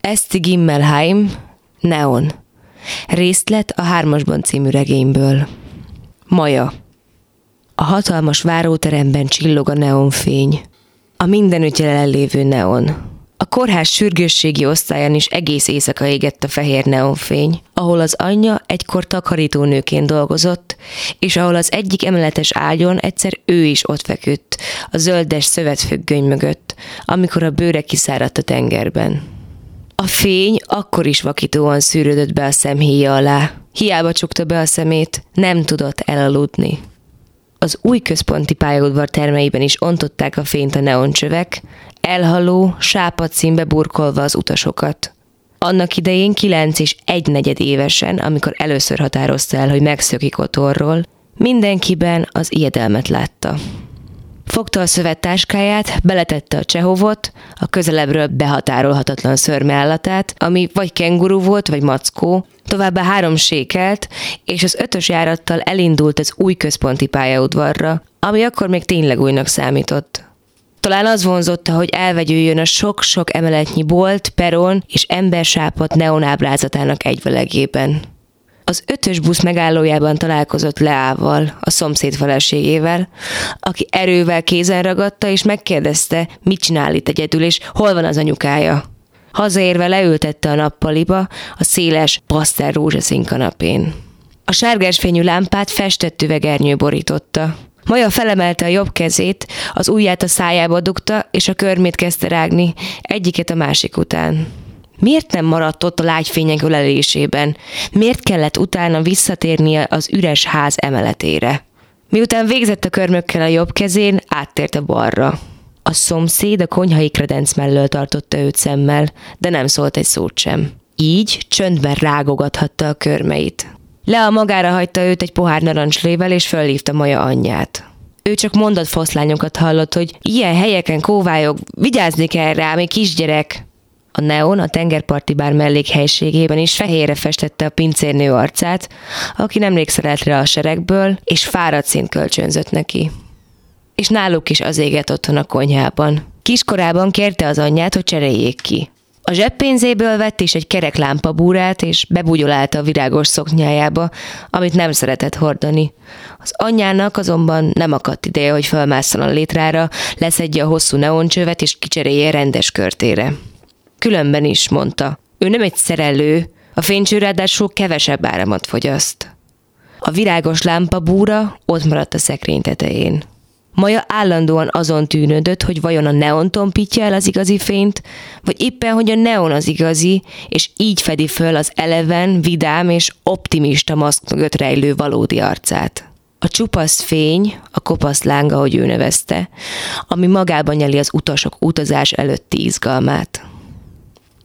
Esti Gimmelheim, Neon. Részlet a Hármasban című regényből. Maja. A hatalmas váróteremben csillog a neonfény. A mindenütt jelenlévő neon. A kórház sürgősségi osztályán is egész éjszaka égett a fehér neonfény, ahol az anyja egykor takarítónőként dolgozott, és ahol az egyik emeletes ágyon egyszer ő is ott feküdt, a zöldes szövetfüggöny mögött, amikor a bőre kiszáradt a tengerben. A fény akkor is vakítóan szűrődött be a szemhéja alá. Hiába csukta be a szemét, nem tudott elaludni. Az új központi pályaudvar termeiben is ontották a fényt a neoncsövek, elhaló, sápad színbe burkolva az utasokat. Annak idején kilenc és egy negyed évesen, amikor először határozta el, hogy megszökik otthonról, mindenkiben az ijedelmet látta. Fogta a szövet táskáját, beletette a csehovot, a közelebbről behatárolhatatlan szörmeállatát, ami vagy kenguru volt, vagy mackó, továbbá három sékelt, és az ötös járattal elindult az új központi pályaudvarra, ami akkor még tényleg újnak számított. Talán az vonzotta, hogy elvegyüljön a sok-sok emeletnyi bolt, peron és embersápat neonábrázatának egyvelegében. Az ötös busz megállójában találkozott Leával, a szomszéd feleségével, aki erővel kézen ragadta, és megkérdezte, mit csinál itt egyedül, és hol van az anyukája. Hazaérve leültette a nappaliba, a széles, pasztel rózsaszín kanapén. A sárgás fényű lámpát festett üvegernyő borította. Maja felemelte a jobb kezét, az ujját a szájába dugta, és a körmét kezdte rágni, egyiket a másik után. Miért nem maradt ott a lágyfények ölelésében? Miért kellett utána visszatérnie az üres ház emeletére? Miután végzett a körmökkel a jobb kezén, áttért a balra. A szomszéd a konyhai kredenc mellől tartotta őt szemmel, de nem szólt egy szót sem. Így csöndben rágogathatta a körmeit. Lea magára hagyta őt egy pohár narancslével, és fölhívta Maja anyját. Ő csak mondat foszlányokat hallott, hogy ilyen helyeken kóvályog, vigyázni kell rá, még kisgyerek. A neon a tengerparti bár mellékhelységében is fehérre festette a pincérnő arcát, aki nemrég szerelt rá a seregből, és fáradt szint kölcsönzött neki. És náluk is az éget otthon a konyhában. Kiskorában kérte az anyját, hogy cseréljék ki. A zseppénzéből vett is egy kerek lámpabúrát, és bebugyolálta a virágos szoknyájába, amit nem szeretett hordani. Az anyjának azonban nem akadt ideje, hogy felmásszon a létrára, leszedje a hosszú neoncsövet, és kicserélje rendes körtére. Különben is, mondta. Ő nem egy szerelő, a fénycső ráadásul kevesebb áramot fogyaszt. A virágos lámpa búra ott maradt a szekrény tetején. Maja állandóan azon tűnődött, hogy vajon a neon tompítja el az igazi fényt, vagy éppen, hogy a neon az igazi, és így fedi föl az eleven, vidám és optimista maszk mögött rejlő valódi arcát. A csupasz fény, a kopasz láng, ahogy ő nevezte, ami magában nyeli az utasok utazás előtti izgalmát.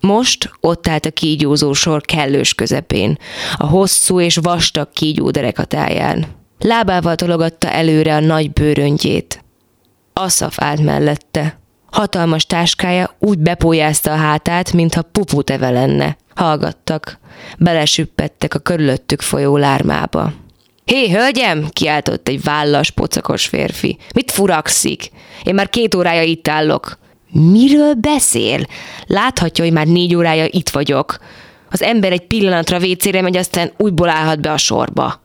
Most ott állt a kígyózó sor kellős közepén, a hosszú és vastag kígyó derekatáján. Lábával tologatta előre a nagy bőröngyét. Aszaf állt mellette. Hatalmas táskája úgy bepójázta a hátát, mintha puputeve lenne. Hallgattak. Belesüppettek a körülöttük folyó lármába. Hé, hölgyem! kiáltott egy vállas, pocakos férfi. Mit furakszik? Én már két órája itt állok. Miről beszél? Láthatja, hogy már négy órája itt vagyok. Az ember egy pillanatra vécére megy, aztán újból állhat be a sorba.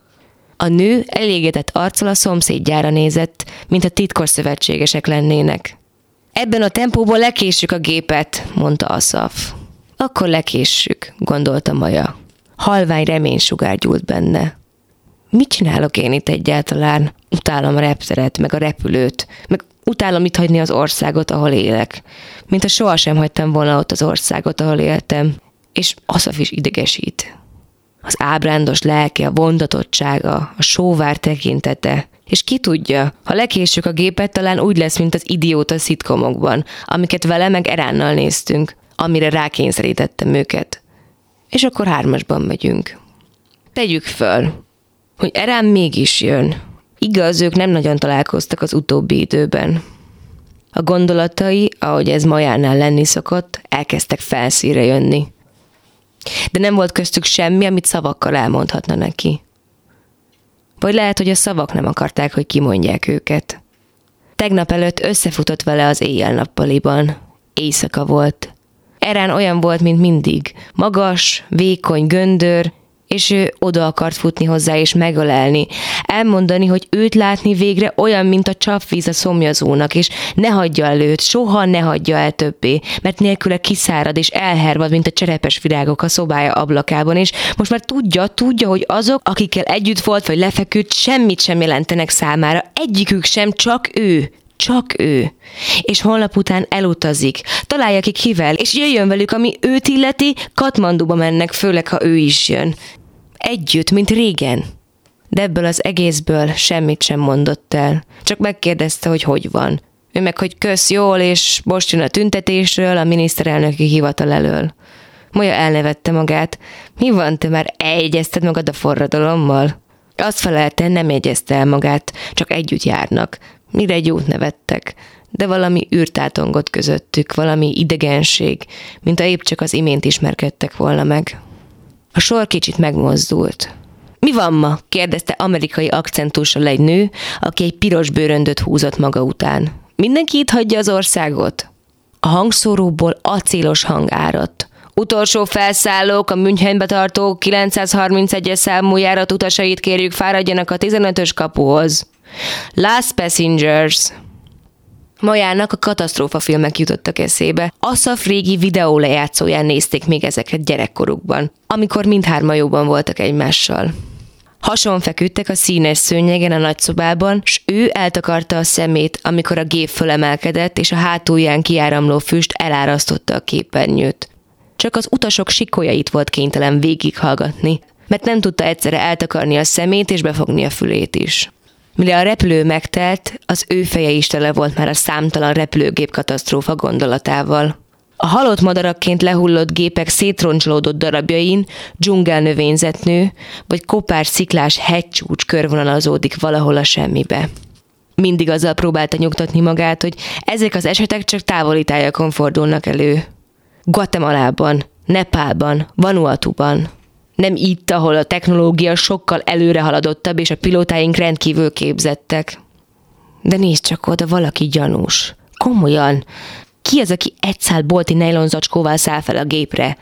A nő elégedett arccal a szomszédjára nézett, mint a titkos szövetségesek lennének. Ebben a tempóban lekéssük a gépet, mondta Asaf. Akkor lekéssük, gondolta Maja. Halvány reménysugár gyúlt benne. Mit csinálok én itt egyáltalán? Utálom a repteret, meg a repülőt, meg utálom itt hagyni az országot, ahol élek. Mint ha sohasem hagytam volna ott az országot, ahol éltem. És Asaf is idegesít. Az ábrándos lelke, a vondatottsága, a sóvár tekintete. És ki tudja, ha lekéssük a gépet, talán úgy lesz, mint az idióta szitkomokban, amiket vele meg Eránnal néztünk, amire rákényszerítettem őket. És akkor hármasban megyünk. Tegyük föl, hogy Erán mégis jön. Igaz, ők nem nagyon találkoztak az utóbbi időben. A gondolatai, ahogy ez Majánál lenni szokott, elkezdtek felszíre jönni de nem volt köztük semmi, amit szavakkal elmondhatna neki. Vagy lehet, hogy a szavak nem akarták, hogy kimondják őket. Tegnap előtt összefutott vele az éjjel-nappaliban. Éjszaka volt. Erán olyan volt, mint mindig. Magas, vékony, göndör, és ő oda akart futni hozzá és megölelni. Elmondani, hogy őt látni végre olyan, mint a csapvíz a szomjazónak, és ne hagyja el őt, soha ne hagyja el többé, mert nélküle kiszárad és elhervad, mint a cserepes virágok a szobája ablakában, és most már tudja, tudja, hogy azok, akikkel együtt volt vagy lefeküdt, semmit sem jelentenek számára, egyikük sem, csak ő, csak ő. És holnap után elutazik. Találja ki kivel, és jöjjön velük, ami őt illeti, Katmanduba mennek, főleg ha ő is jön. Együtt, mint régen. De ebből az egészből semmit sem mondott el. Csak megkérdezte, hogy hogy van. Ő meg, hogy kösz jól, és most jön a tüntetésről, a miniszterelnöki hivatal elől. Moja elnevette magát. Mi van, te már egyezted magad a forradalommal? Azt felelte, nem jegyezte el magát, csak együtt járnak. Mire egy jót nevettek, de valami űrtátongott közöttük, valami idegenség, mint a épp csak az imént ismerkedtek volna meg. A sor kicsit megmozdult. Mi van ma? kérdezte amerikai akcentussal egy nő, aki egy piros bőröndöt húzott maga után. Mindenki itt hagyja az országot? A hangszóróból acélos hang áradt. Utolsó felszállók, a Münchenbe tartó 931-es számú járat utasait kérjük fáradjanak a 15-ös kapuhoz. Last Passengers. Majának a katasztrófa filmek jutottak eszébe. Asaf régi videó lejátszóján nézték még ezeket gyerekkorukban, amikor mindhárma jóban voltak egymással. Hason feküdtek a színes szőnyegen a nagyszobában, s ő eltakarta a szemét, amikor a gép fölemelkedett, és a hátulján kiáramló füst elárasztotta a képernyőt. Csak az utasok sikolyait volt kénytelen végighallgatni, mert nem tudta egyszerre eltakarni a szemét és befogni a fülét is. Mire a repülő megtelt, az ő feje is tele volt már a számtalan repülőgép katasztrófa gondolatával. A halott madarakként lehullott gépek szétroncsolódott darabjain dzsungelnövényzet nő, vagy kopár sziklás hegycsúcs körvonalazódik valahol a semmibe. Mindig azzal próbálta nyugtatni magát, hogy ezek az esetek csak távoli tájakon fordulnak elő. Guatemalában, Nepálban, Vanuatuban, nem itt, ahol a technológia sokkal előre haladottabb, és a pilótáink rendkívül képzettek. De nézd csak oda, valaki gyanús. Komolyan. Ki az, aki egy szál bolti nejlonzacskóval száll fel a gépre?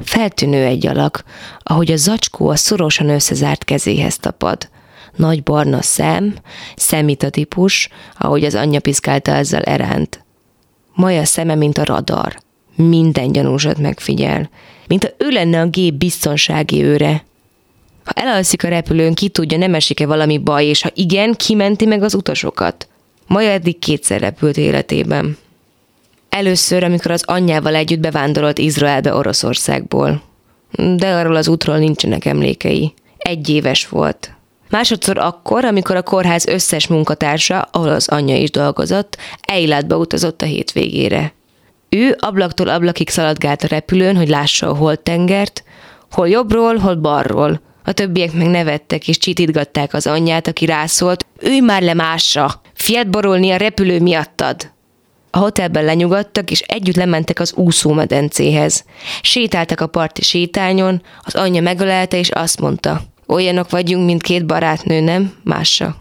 Feltűnő egy alak, ahogy a zacskó a szorosan összezárt kezéhez tapad. Nagy barna szem, szemita típus, ahogy az anyja piszkálta ezzel eránt. Maja szeme, mint a radar. Minden gyanúsat megfigyel mint ha ő lenne a gép biztonsági őre. Ha elalszik a repülőn, ki tudja, nem esik-e valami baj, és ha igen, kimenti meg az utasokat. Maja eddig kétszer repült életében. Először, amikor az anyjával együtt bevándorolt Izraelbe Oroszországból. De arról az útról nincsenek emlékei. Egy éves volt. Másodszor akkor, amikor a kórház összes munkatársa, ahol az anyja is dolgozott, Eilatba utazott a hétvégére. Ő ablaktól ablakig szaladgált a repülőn, hogy lássa a holttengert, hol jobbról, hol balról. A többiek meg nevettek és csitítgatták az anyját, aki rászólt, ülj már le másra, fiat borulni a repülő miattad. A hotelben lenyugodtak, és együtt lementek az úszómedencéhez. Sétáltak a parti sétányon, az anyja megölelte, és azt mondta, olyanok vagyunk, mint két barátnő, nem? Mása.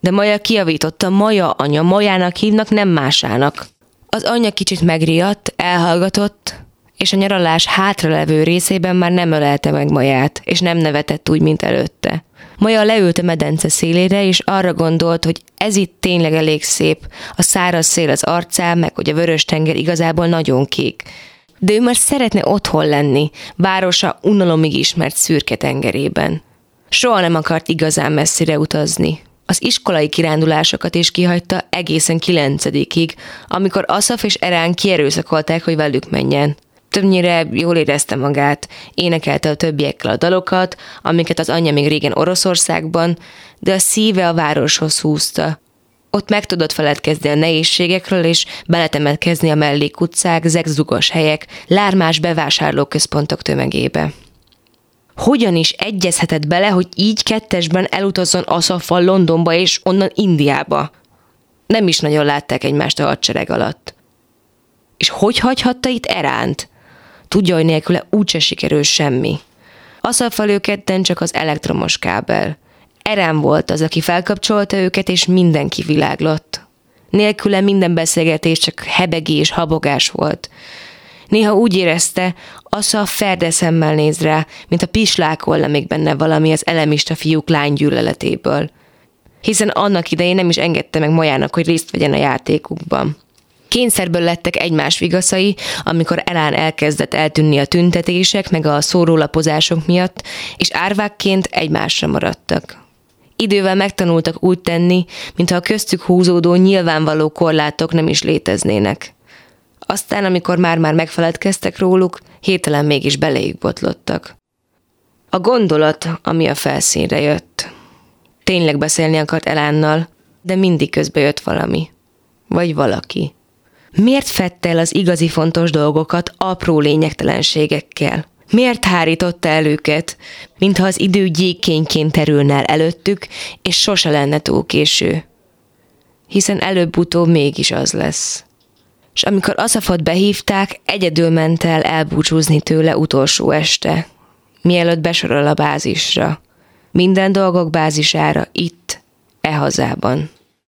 De Maja kiavította, Maja anya, Majának hívnak, nem másának. Az anyja kicsit megriadt, elhallgatott, és a nyaralás hátralevő részében már nem ölelte meg Maját, és nem nevetett úgy, mint előtte. Maja leült a medence szélére, és arra gondolt, hogy ez itt tényleg elég szép, a száraz szél az arcán, meg hogy a vörös tenger igazából nagyon kék. De ő már szeretne otthon lenni, városa unalomig ismert szürke tengerében. Soha nem akart igazán messzire utazni, az iskolai kirándulásokat is kihagyta egészen kilencedikig, amikor Asaf és Erán kierőszakolták, hogy velük menjen. Többnyire jól érezte magát, énekelte a többiekkel a dalokat, amiket az anyja még régen Oroszországban, de a szíve a városhoz húzta. Ott meg tudott feledkezni a nehézségekről, és beletemetkezni a mellékutcák, zegzugos helyek, lármás bevásárlóközpontok tömegébe hogyan is egyezhetett bele, hogy így kettesben elutazzon Asaffal Londonba és onnan Indiába. Nem is nagyon látták egymást a hadsereg alatt. És hogy hagyhatta itt Eránt? Tudja, hogy nélküle úgyse sikerül semmi. Asaffal őketten csak az elektromos kábel. Erán volt az, aki felkapcsolta őket, és mindenki világlott. Nélküle minden beszélgetés csak hebegés, habogás volt. Néha úgy érezte, Asza ferde szemmel néz rá, mint a pislákolna még benne valami az elemista fiúk lánygyűlöletéből. Hiszen annak idején nem is engedte meg Majának, hogy részt vegyen a játékukban. Kényszerből lettek egymás vigaszai, amikor Elán elkezdett eltűnni a tüntetések meg a szórólapozások miatt, és árvákként egymásra maradtak. Idővel megtanultak úgy tenni, mintha a köztük húzódó nyilvánvaló korlátok nem is léteznének. Aztán, amikor már-már megfeledkeztek róluk, hirtelen mégis beléjük botlottak. A gondolat, ami a felszínre jött. Tényleg beszélni akart Elánnal, de mindig közbe jött valami. Vagy valaki. Miért fette el az igazi fontos dolgokat apró lényegtelenségekkel? Miért hárította el őket, mintha az idő gyékényként terülne el előttük, és sose lenne túl késő? Hiszen előbb-utóbb mégis az lesz. És amikor Asafot behívták, egyedül ment el elbúcsúzni tőle utolsó este, mielőtt besorol a bázisra. Minden dolgok bázisára itt, e hazában.